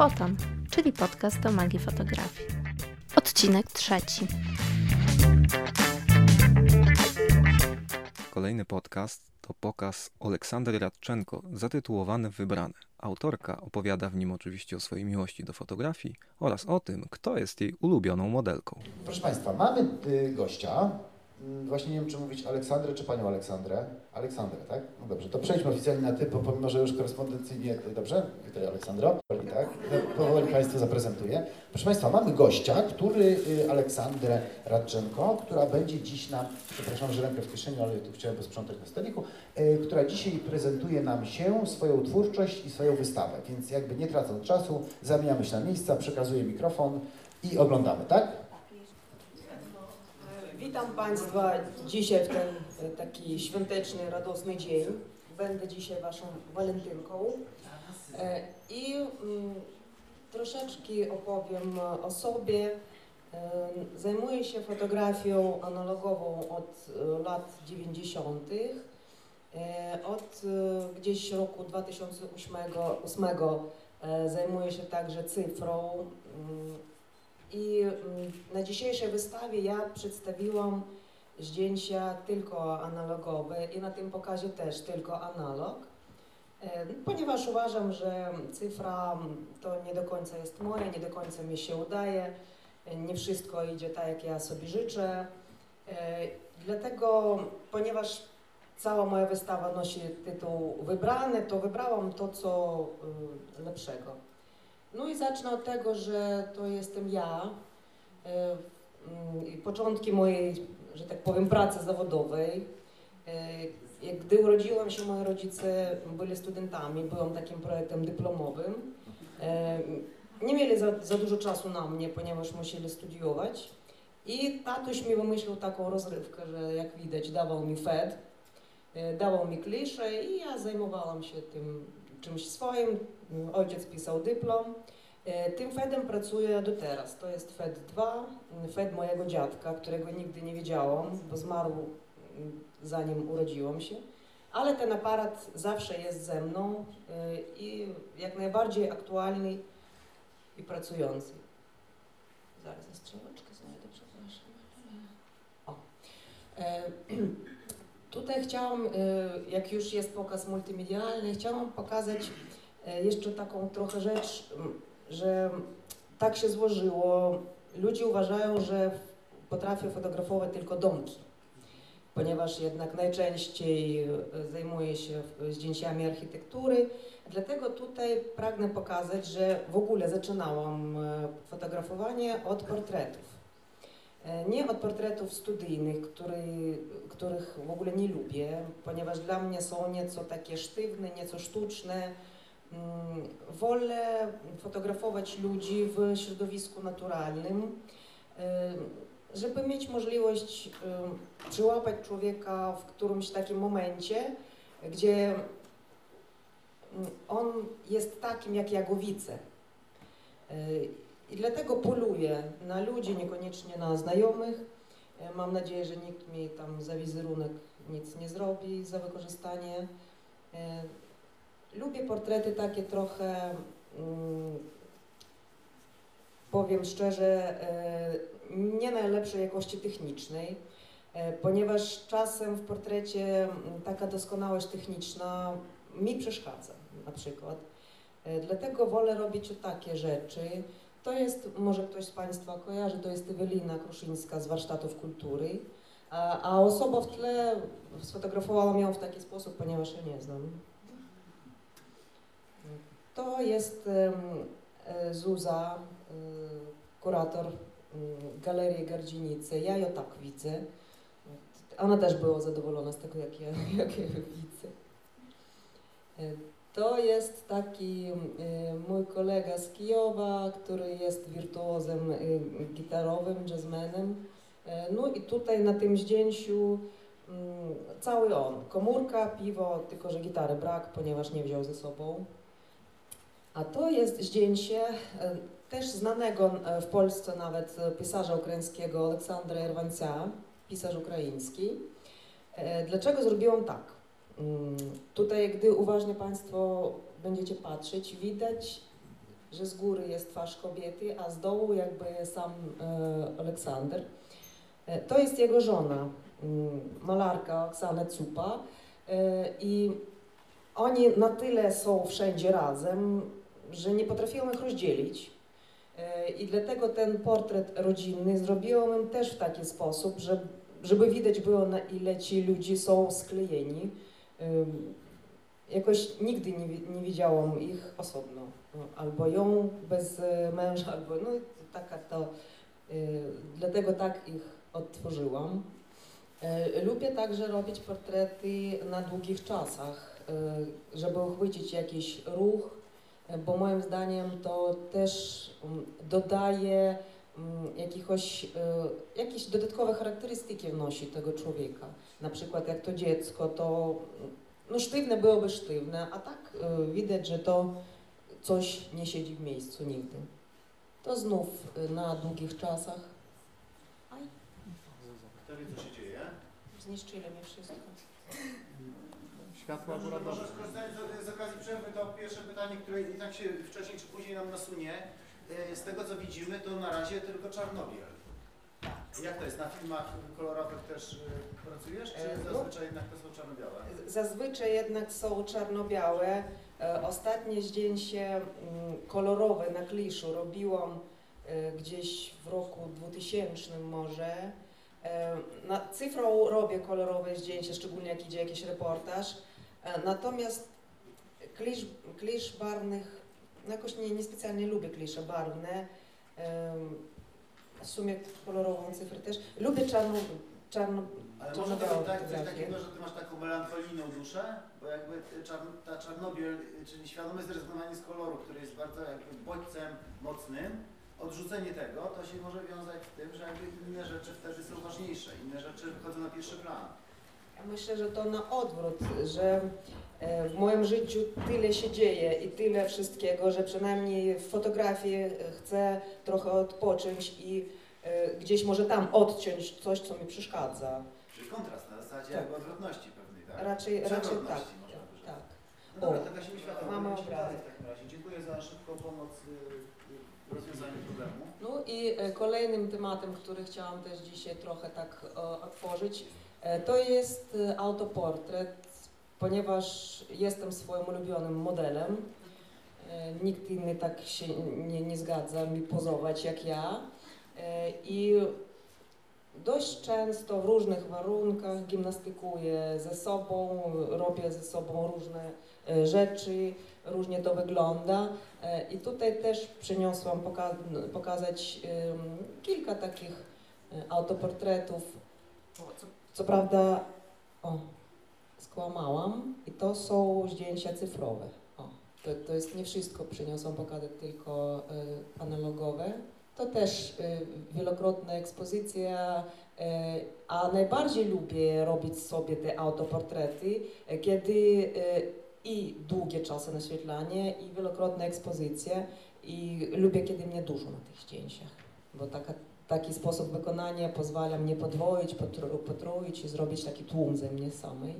Foton, czyli podcast o magii fotografii. Odcinek trzeci. Kolejny podcast to pokaz Oleksandry Radczenko zatytułowany Wybrane. Autorka opowiada w nim oczywiście o swojej miłości do fotografii oraz o tym, kto jest jej ulubioną modelką. Proszę Państwa, mamy y, gościa, Właśnie nie wiem, czy mówić Aleksandrę, czy Panią Aleksandrę. Aleksandrę, tak? No dobrze, to przejdźmy oficjalnie na ty, bo pomimo, że już korespondencyjnie, dobrze? Witaj Aleksandro. Powoli, tak? No, Powoli Państwu zaprezentuję. Proszę Państwa, mamy gościa, który, y, Aleksandrę Radczenko, która będzie dziś nam, przepraszam, że rękę w kieszeni, ale tu chciałem posprzątać na stoliku, y, która dzisiaj prezentuje nam się, swoją twórczość i swoją wystawę. Więc jakby nie tracąc czasu, zamieniamy się na miejsca, przekazuję mikrofon i oglądamy, tak? Witam Państwa dzisiaj w ten taki świąteczny, radosny dzień. Będę dzisiaj Waszą walentynką E, i mm, troszeczkę opowiem o sobie. E, Zajmuję się fotografią analogową od e, lat 90. E, Od gdzieś roku 2008 8, e, zajmuję się także cyfrą. I mm, na dzisiejszej wystawie ja przedstawiłam zdjęcia tylko analogowe i na tym pokazie też tylko analog, E, ponieważ uważam, że cyfra mm, to nie do końca jest moje, nie do końca mi się udaje, e, nie wszystko idzie tak, jak ja sobie życzę. E, Dlatego, ponieważ cała moja wystawa nosi tytuł Wybrane, to wybrałam to, co y, lepszego. No i zacznę od tego, że to jestem ja. E, mm, Początki mojej, że tak powiem, pracy zawodowej. E, Gdy urodziłam się, moi rodzice byli studentami, byłam takim projektem dyplomowym. E, Nie mieli za, za dużo czasu na mnie, ponieważ musieli studiować. I tatuś mi wymyślił taką rozrywkę, że jak widać dawał mi FED, dawał mi klisze i ja zajmowałam się tym czymś swoim. Ojciec pisał dyplom. E, Tym FEDem pracuję do teraz. To jest FED 2, FED mojego dziadka, którego nigdy nie widziałam, bo zmarł mm, zanim urodziłam się. Ale ten aparat zawsze jest ze mną e, i jak najbardziej aktualny i pracujący. Zaraz strzałeczkę znajdę, przepraszam. O. E, Tutaj chciałam, e, jak już jest pokaz multimedialny, chciałam pokazać e, jeszcze taką trochę rzecz, że tak się złożyło. Ludzie uważają, że potrafię fotografować tylko domki, ponieważ jednak najczęściej e, zajmuję się zdjęciami architektury. Dlatego tutaj pragnę pokazać, że w ogóle zaczynałam fotografowanie od portretów. E, Nie od portretów studyjnych, który, których w ogóle nie lubię, ponieważ dla mnie są nieco takie sztywne, nieco sztuczne. Mm, Wolę fotografować ludzi w środowisku naturalnym, e, żeby mieć możliwość e, przyłapać człowieka w którymś takim momencie, gdzie mm, on jest takim, jak ja go widzę. I dlatego poluję na ludzi, niekoniecznie na znajomych. E, Mam nadzieję, że nikt mi tam za wizerunek nic nie zrobi, za wykorzystanie. E, Lubię portrety takie trochę, mm, powiem szczerze, e, nie najlepszej jakości technicznej, ponieważ czasem w portrecie mm, taka doskonałość techniczna mi przeszkadza na przykład. Dlatego wolę robić takie rzeczy. To jest, może ktoś z Państwa kojarzy, to jest Ewelina Kruszyńska z Warsztatów Kultury. A, osoba w tle sfotografowałam ją w taki sposób, ponieważ ja nie znam. To jest e, Zuza, e, kurator em, Galerii Gardzinicy. Ja ją tak widzę. Ona też była zadowolona z tego, jak ja, jak ja widzę. To jest taki e, mój kolega z Kijowa, który jest wirtuozem e, gitarowym, jazzmenem. E, No i tutaj na tym zdjęciu mm, cały on. Komórka, piwo, tylko że gitary brak, ponieważ nie wziął ze sobą. A to jest zdjęcie też znanego w Polsce nawet pisarza ukraińskiego Aleksandra Erwancja, pisarz ukraiński. Dlaczego zrobiłam tak? Mm, Tutaj, gdy uważnie Państwo będziecie patrzeć, widać że z góry jest twarz kobiety, a z dołu jakby sam e, Aleksander. E, to jest jego żona, mm, malarka Oksana Cupa e, i oni na tyle są wszędzie razem, że nie potrafią ich rozdzielić. I dlatego ten portret rodzinny zrobiłam też w taki sposób, że, żeby widać było na ile ci ludzie są sklejeni. Jakoś nigdy nie, nie widziałam ich osobno. No, Albo ją bez e, męża, albo no taka to. y, Dlatego tak ich odtworzyłam. E, Lubię także robić portrety na długich czasach, żeby uchwycić jakiś ruch, bo moim zdaniem to też mm, dodaje mm, jakiegoś, jakieś dodatkowe charakterystyki wnosi tego człowieka. Na przykład jak to dziecko, to no sztywne byłoby sztywne, a tak e, widać, że to coś nie siedzi w miejscu nigdy. To znów e, na długich czasach. Aj, Kto wie, co się dzieje? zniszczyli mi wszystko. Światło Może, akurat może skorzystając z, z okazji przerwy, to pierwsze pytanie, które i tak się wcześniej czy później nam nasunie. E, Z tego co widzimy, to na razie tylko Czarnobiel. Jak to jest? Na filmach kolorowych też e, pracujesz, czy E, no. zazwyczaj jednak to są czarno-białe? Zazwyczaj jednak są czarno-białe. E, Ostatnie zdjęcie mm, kolorowe na kliszu robiłam e, gdzieś w roku 2000 może. E, Na cyfrą robię kolorowe zdjęcia, szczególnie jak idzie jakiś reportaż. E, Natomiast klisz, klisz barwnych, no jakoś nie, niespecjalnie lubię klisze barwne. Em, W sumie kolorową cyfrę też. Lubię czarno, czarno, Ale może to być tak, coś takiego, że ty masz taką melancholijną duszę, bo jakby czarn, ta Czarnobiel, czyli świadome zrezygnowanie z koloru, który jest bardzo jakby bodźcem mocnym, odrzucenie tego, to się może wiązać z tym, że jakby inne rzeczy wtedy są ważniejsze, inne rzeczy wychodzą na pierwszy plan. Ja myślę, że to na odwrót, że w moim życiu tyle się dzieje i tyle wszystkiego, że przynajmniej w fotografii e, chcę trochę odpocząć i e, gdzieś może tam odciąć coś, co mi przeszkadza. Czyli kontrast na zasadzie Tak. odwrotności pewnej, tak? Raczej, raczej tak. Tak. No dobra, to Światła, mamy w takim razie. Dziękuję za szybką pomoc y, y, w rozwiązaniu problemu. No i e, kolejnym tematem, który chciałam też dzisiaj trochę tak e, otworzyć, e, to jest e, autoportret, ponieważ jestem swoim ulubionym modelem. E, Nikt inny tak się nie, nie zgadza mi pozować jak ja. E, I dość często w różnych warunkach gimnastykuję ze sobą, robię ze sobą różne e, rzeczy, różnie to wygląda. I tutaj też przyniosłam poka pokazać kilka takich autoportretów. Co prawda, o, skłamałam, i to są zdjęcia cyfrowe. O, to, to jest nie wszystko, przyniosłam pokazać tylko e, analogowe. To też e, wielokrotna ekspozycja, e, a najbardziej lubię robić sobie te autoportrety, e, kiedy e, i długie czasy naświetlanie, i wielokrotne ekspozycje. I lubię, kiedy mnie dużo na tych zdjęciach, bo taka, taki sposób wykonania pozwala mnie podwoić, potro, potrójć i zrobić taki tłum ze mnie samej.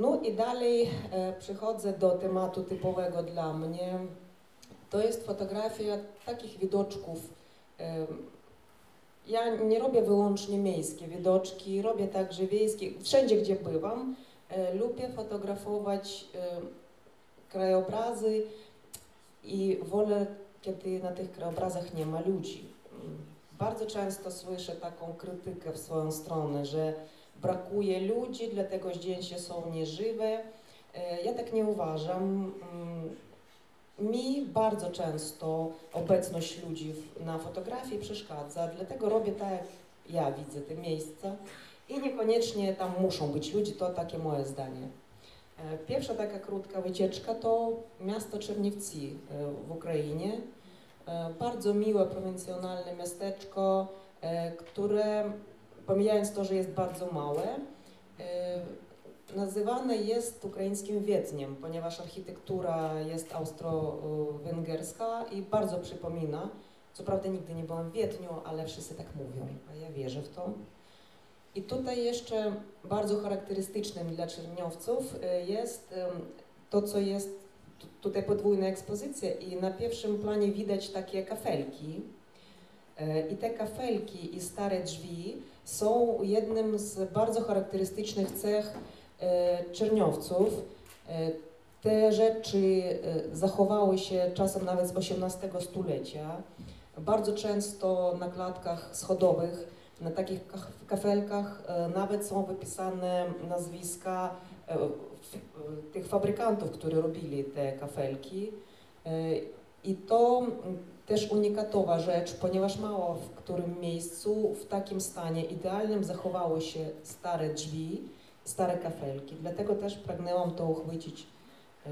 No i dalej e, przechodzę do tematu typowego dla mnie. To jest fotografia takich widoczków. E, ja nie robię wyłącznie miejskie widoczki, robię także wiejskie. Wszędzie, gdzie bywam, e, lubię fotografować krajobrazy i wolę, kiedy na tych krajobrazach nie ma ludzi. Mm, Bardzo często słyszę taką krytykę w swoją stronę, że brakuje ludzi, dlatego zdjęcia są nieżywe. E, Ja tak nie uważam. Mm, Mi bardzo często obecność ludzi na fotografii przeszkadza, dlatego robię tak, jak ja widzę te miejsca i niekoniecznie tam muszą być ludzie, to takie moje zdanie. E, Pierwsza taka krótka wycieczka to miasto Czerniewcy e, w Ukrainie. Bardzo miłe, prowincjonalne miasteczko, które, pomijając to, że jest bardzo małe, e, nazywane jest ukraińskim Wiedniem, ponieważ architektura jest austro-węgierska i bardzo przypomina. Co prawda nigdy nie byłam w Wiedniu, ale wszyscy tak mówią, a ja wierzę w to. I tutaj jeszcze bardzo charakterystycznym dla Czerniowców y, jest ym, to, co jest tu- tutaj podwójna ekspozycja i na pierwszym planie widać takie kafelki. E, I te kafelki i stare drzwi są jednym z bardzo charakterystycznych cech e, Czerniowców. E, Te rzeczy e, zachowały się czasem nawet z XVIII stulecia. Bardzo często na klatkach schodowych, na takich kaf- kafelkach nawet są wypisane nazwiska tych fabrykantów, którzy robili te kafelki. I to też unikatowa rzecz, ponieważ mało w którym miejscu w takim stanie idealnym zachowały się stare drzwi, stare kafelki. Dlatego też pragnęłam to uchwycić e,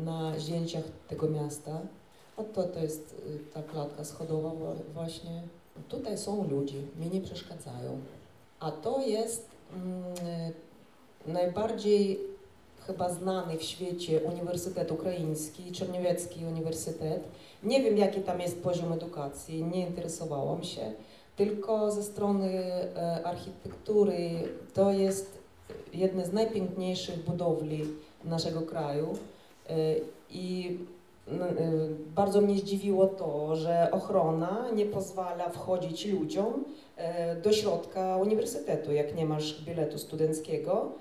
na zdjęciach tego miasta. Oto to jest y, ta klatka schodowa wa- właśnie. Tutaj są ludzie, mi nie przeszkadzają. A to jest mm, y, najbardziej chyba znany w świecie Uniwersytet Ukraiński, Czerniewiecki Uniwersytet. Nie wiem, jaki tam jest poziom edukacji, nie interesowałam się, tylko ze strony e, architektury to jest jedna z najpiękniejszych budowli naszego kraju. E, I y, bardzo mnie zdziwiło to, że ochrona nie pozwala wchodzić ludziom e, do środka uniwersytetu, jak nie masz biletu studenckiego.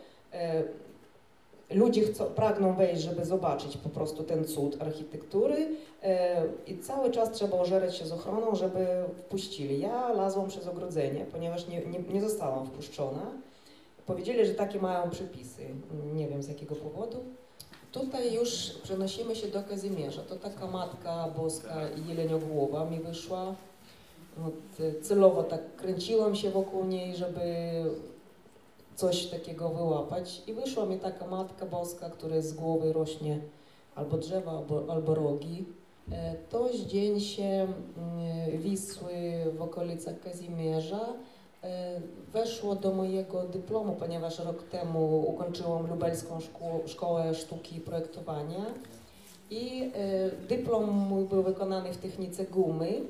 Ludzie chcą, pragną wejść, żeby zobaczyć po prostu ten cud architektury e, i cały czas trzeba ożerać się z ochroną, żeby wpuścili. Ja lazłam przez ogrodzenie, ponieważ nie, nie, nie zostałam wpuszczona. Powiedzieli, że takie mają przepisy. Nie wiem z jakiego powodu. Tutaj już przenosimy się do Kazimierza. To taka Matka Boska Jeleniogłowa mi wyszła. Od, e, celowo tak kręciłam się wokół niej, żeby coś takiego wyłapać. I wyszła mi taka Matka Boska, która z głowy rośnie albo drzewa, albo, albo rogi. E, To zdjęcie mm, Wisły w okolicach Kazimierza e, weszło do mojego dyplomu, ponieważ rok temu ukończyłam Lubelską Szkół, Szkołę Sztuki i Projektowania i e, dyplom mój był wykonany w technice gumy.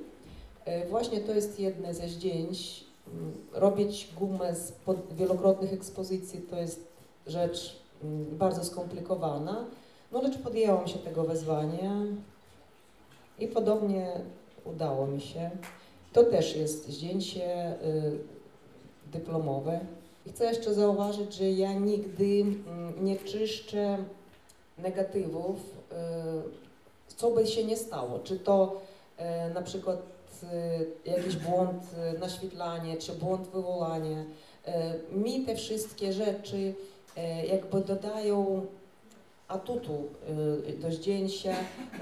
Właśnie to jest jedne ze zdjęć. Mm, Robić gumę z wielokrotnych ekspozycji to jest rzecz mm, bardzo skomplikowana, no lecz podjęłam się tego wyzwania i podobnie udało mi się. To też jest zdjęcie y, dyplomowe. I chcę jeszcze zauważyć, że ja nigdy mm, nie czyszczę negatywów, y, co by się nie stało. Czy to y, na przykład jakiś błąd y, naświetlanie, czy błąd wywołania. Y, Mi te wszystkie rzeczy y, jakby dodają atutu y, do zdjęcia,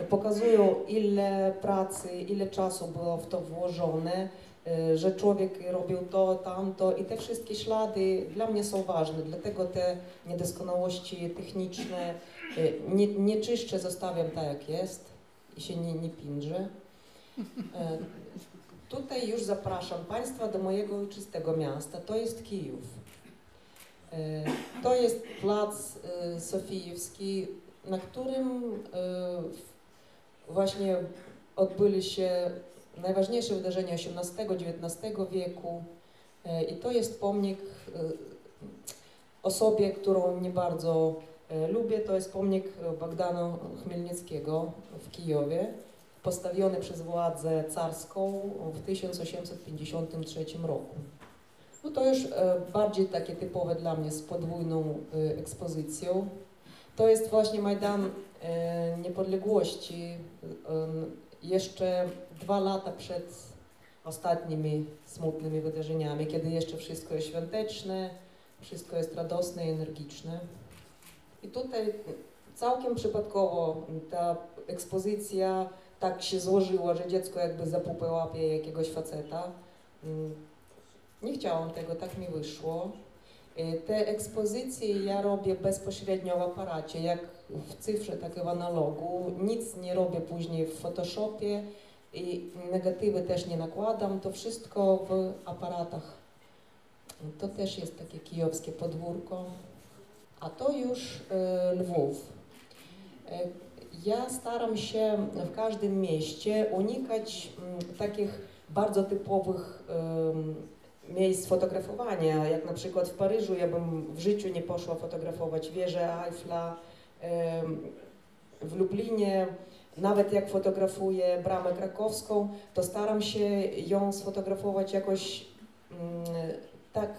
pokazują ile pracy, ile czasu było w to włożone, y, że człowiek robił to, tamto i te wszystkie ślady dla mnie są ważne, dlatego te niedoskonałości techniczne y, nie, nie czyszczę, zostawiam tak jak jest i się nie, nie. E, Tutaj już zapraszam Państwa do mojego ojczystego miasta, to jest Kijów. E, To jest plac e, Sofijewski, na którym właśnie odbyły się najważniejsze wydarzenia XVIII-XIX wieku. I to jest pomnik osobie, którą nie bardzo lubię, to jest pomnik Bogdana Chmielnickiego w Kijowie postawiony przez władzę carską w 1853 roku. No to już e, bardziej takie typowe dla mnie z podwójną e, ekspozycją. To jest właśnie Majdan e, Niepodległości, jeszcze dwa lata przed ostatnimi smutnymi wydarzeniami, kiedy jeszcze wszystko jest świąteczne, wszystko jest radosne i energiczne. I tutaj całkiem przypadkowo ta ekspozycja tak się złożyło, że dziecko jakby za pupę łapie jakiegoś faceta. Mm, Nie chciałam tego, tak mi wyszło. Y, Te ekspozycje ja robię bezpośrednio w aparacie, jak w cyfrze, tak i w analogu. Nic nie robię później w Photoshopie i negatywy też nie nakładam. To wszystko w aparatach. To też jest takie kijowskie podwórko. A to już y, Lwów. Ja staram się w każdym mieście unikać mm, takich bardzo typowych miejsc fotografowania, jak na przykład w Paryżu ja bym w życiu nie poszła fotografować wieżę Eiffla, w Lublinie, nawet jak fotografuję bramę krakowską, to staram się ją sfotografować jakoś mm, tak,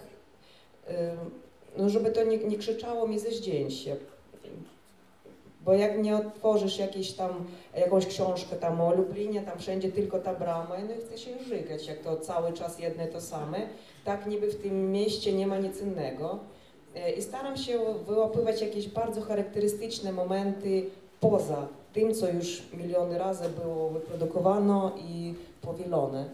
no żeby to nie, nie krzyczało mi ze zdjęcia. Bo jak nie otworzysz jakiejś tam, jakąś książkę tam o Lublinie, tam wszędzie tylko ta brama, no i chce się żygać, jak to cały czas jedne to same. Tak niby w tym mieście nie ma nic innego. E, I staram się wyłapywać jakieś bardzo charakterystyczne momenty poza tym, co już miliony razy było wyprodukowano i powielone.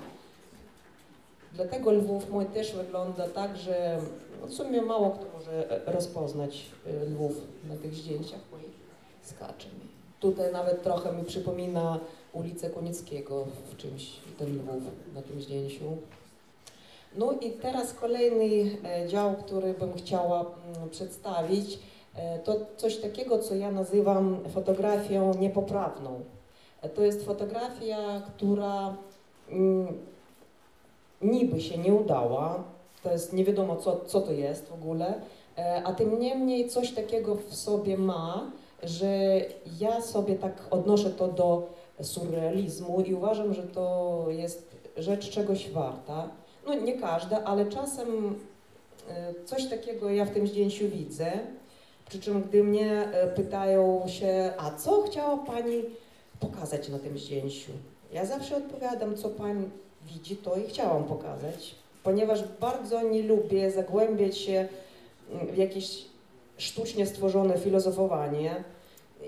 Dlatego Lwów mój też wygląda tak, że w sumie mało kto może rozpoznać e, Lwów na tych zdjęciach. Skacze mi. Tutaj nawet trochę mi przypomina ulicę Konieckiego w czymś, ten Lwów na tym zdjęciu. No i teraz kolejny e, dział, który bym chciała mm, przedstawić, e, to coś takiego, co ja nazywam fotografią niepoprawną. E, To jest fotografia, która mm, niby się nie udała, to jest nie wiadomo co, co to jest w ogóle, a tym niemniej coś takiego w sobie ma, że ja sobie tak odnoszę to do surrealizmu i uważam, że to jest rzecz czegoś warta. No nie każda, ale czasem e, coś takiego ja w tym zdjęciu widzę. Przy czym gdy mnie e, pytają się, a co chciała Pani pokazać na tym zdjęciu? Ja zawsze odpowiadam, co Pani widzi, to i chciałam pokazać, ponieważ bardzo nie lubię zagłębiać się mm, w jakieś sztucznie stworzone filozofowanie.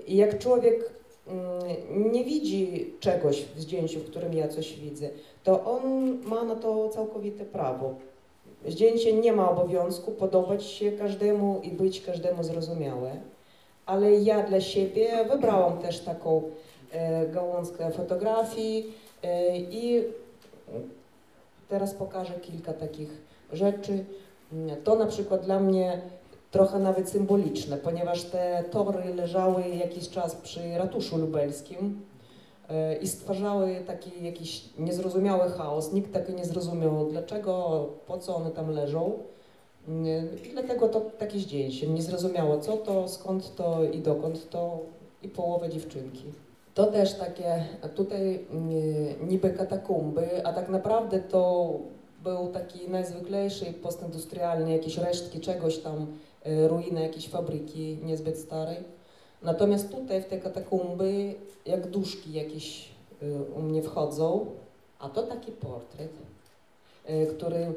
I jak człowiek mm, nie widzi czegoś w zdjęciu, w którym ja coś widzę, to on ma na to całkowite prawo. Zdjęcie nie ma obowiązku podobać się każdemu i być każdemu zrozumiałe, ale ja dla siebie wybrałam też taką e, gałązkę fotografii e, i teraz pokażę kilka takich rzeczy. To na przykład dla mnie trochę nawet symboliczne, ponieważ te tory leżały jakiś czas przy ratuszu lubelskim e, i stwarzały taki jakiś niezrozumiały chaos. Nikt tak nie zrozumiał dlaczego, po co one tam leżą. Mm, I dlatego to takie zdjęcie. Nie zrozumiało co to, skąd to i dokąd to i połowę dziewczynki. To też takie tutaj mm, niby katakumby, a tak naprawdę to był taki najzwyklejszy postindustrialny, jakieś resztki czegoś tam, e, ruiny jakiejś fabryki niezbyt starej. Natomiast tutaj w te katakumby jak duszki jakieś e, u mnie wchodzą, a to taki portret, e, który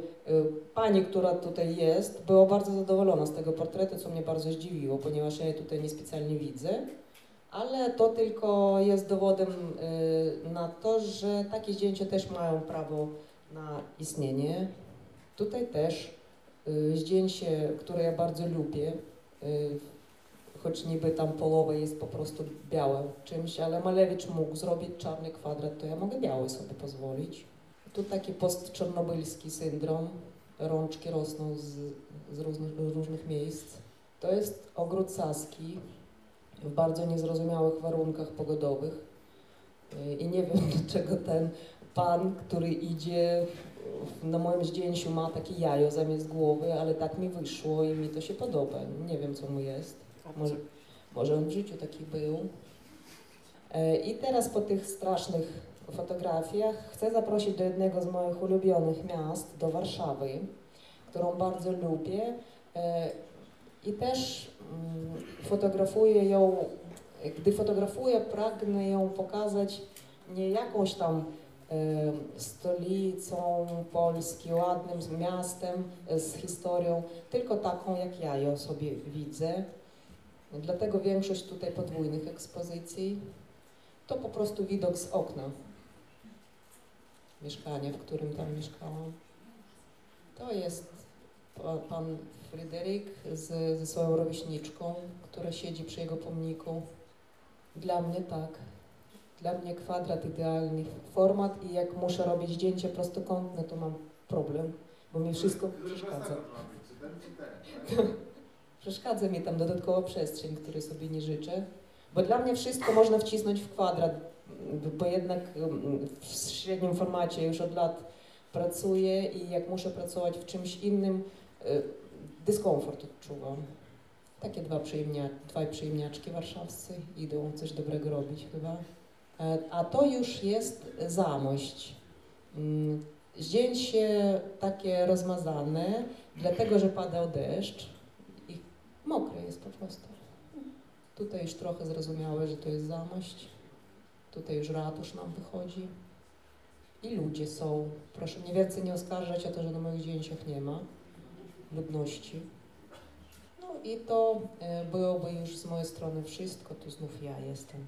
pani, która tutaj jest, była bardzo zadowolona z tego portretu, co mnie bardzo zdziwiło, ponieważ ja jej tutaj niespecjalnie widzę. Ale to tylko jest dowodem y, na to, że takie zdjęcia też mają prawo na istnienie. Tutaj też y, zdjęcie, które ja bardzo lubię, y, choć niby tam połowa jest po prostu białe czymś, ale Malewicz mógł zrobić czarny kwadrat, to ja mogę biały sobie pozwolić. Tu taki postczernobylski syndrom, rączki rosną z, z różnych, różnych miejsc. To jest ogród Saski, w bardzo niezrozumiałych warunkach pogodowych. Y, I nie wiem, dlaczego ten pan, który idzie na moim zdjęciu ma takie jajo zamiast głowy, ale tak mi wyszło i mi to się podoba. Nie wiem, co mu jest. Może, może on w życiu taki był. E, I teraz po tych strasznych fotografiach chcę zaprosić do jednego z moich ulubionych miast, do Warszawy, którą bardzo lubię. E, I też mm, fotografuję ją, gdy fotografuję, pragnę ją pokazać nie jakąś tam stolicą Polski, ładnym miastem, e, z historią, tylko taką, jak ja ją sobie widzę. Dlatego większość tutaj podwójnych ekspozycji to po prostu widok z okna mieszkania, w którym tam mieszkałam. To jest pa- pan Fryderyk z, ze swoją rówieśniczką, która siedzi przy jego pomniku. Dla mnie tak. Dla mnie kwadrat idealny format i jak muszę robić zdjęcie prostokątne, to mam problem, bo mi wszystko przeszkadza. Przeszkadza mi tam dodatkowa przestrzeń, której sobie nie życzę. Bo dla mnie wszystko można wcisnąć w kwadrat, bo jednak mm, w średnim formacie już od lat pracuję i jak muszę pracować w czymś innym, y, dyskomfort odczuwam. Takie dwa, przyjemnia, dwa przyjemniaczki warszawscy idą coś dobrego robić chyba. E, A to już jest zamość. Mm, Zdjęcie takie rozmazane, dlatego że padał deszcz i mokre jest po prostu. Tutaj już trochę zrozumiałe, że to jest zamość. Tutaj już ratusz nam wychodzi. I ludzie są. Proszę mnie więcej nie oskarżać o to, że na moich zdjęciach nie ma ludności. No i to e, byłoby już z mojej strony wszystko. Tu znów ja jestem.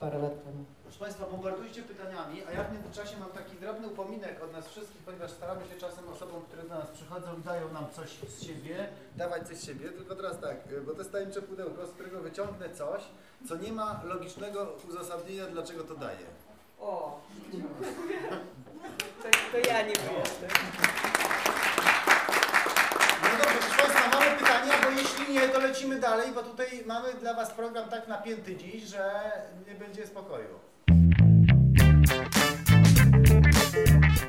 Parę lat temu. Proszę Państwa, bombardujcie pytaniami, a ja w międzyczasie mam taki drobny upominek od nas wszystkich, ponieważ staramy się czasem osobom, które do nas przychodzą i dają nam coś z siebie, dawać coś z siebie, tylko teraz tak, bo to jest tajemnicze pudełko, z którego wyciągnę coś, co nie ma logicznego uzasadnienia, dlaczego to daję. O! To, to ja nie jestem. No dobrze, proszę Państwa, mamy pytania, bo jeśli nie, to lecimy dalej, bo tutaj mamy dla Was program tak napięty dziś, że nie będzie spokoju.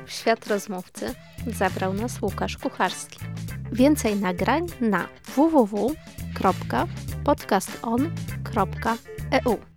W świat rozmówcy zabrał nas Łukasz Kucharski. Więcej nagrań na www.podcaston.eu